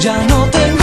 Ya no tengo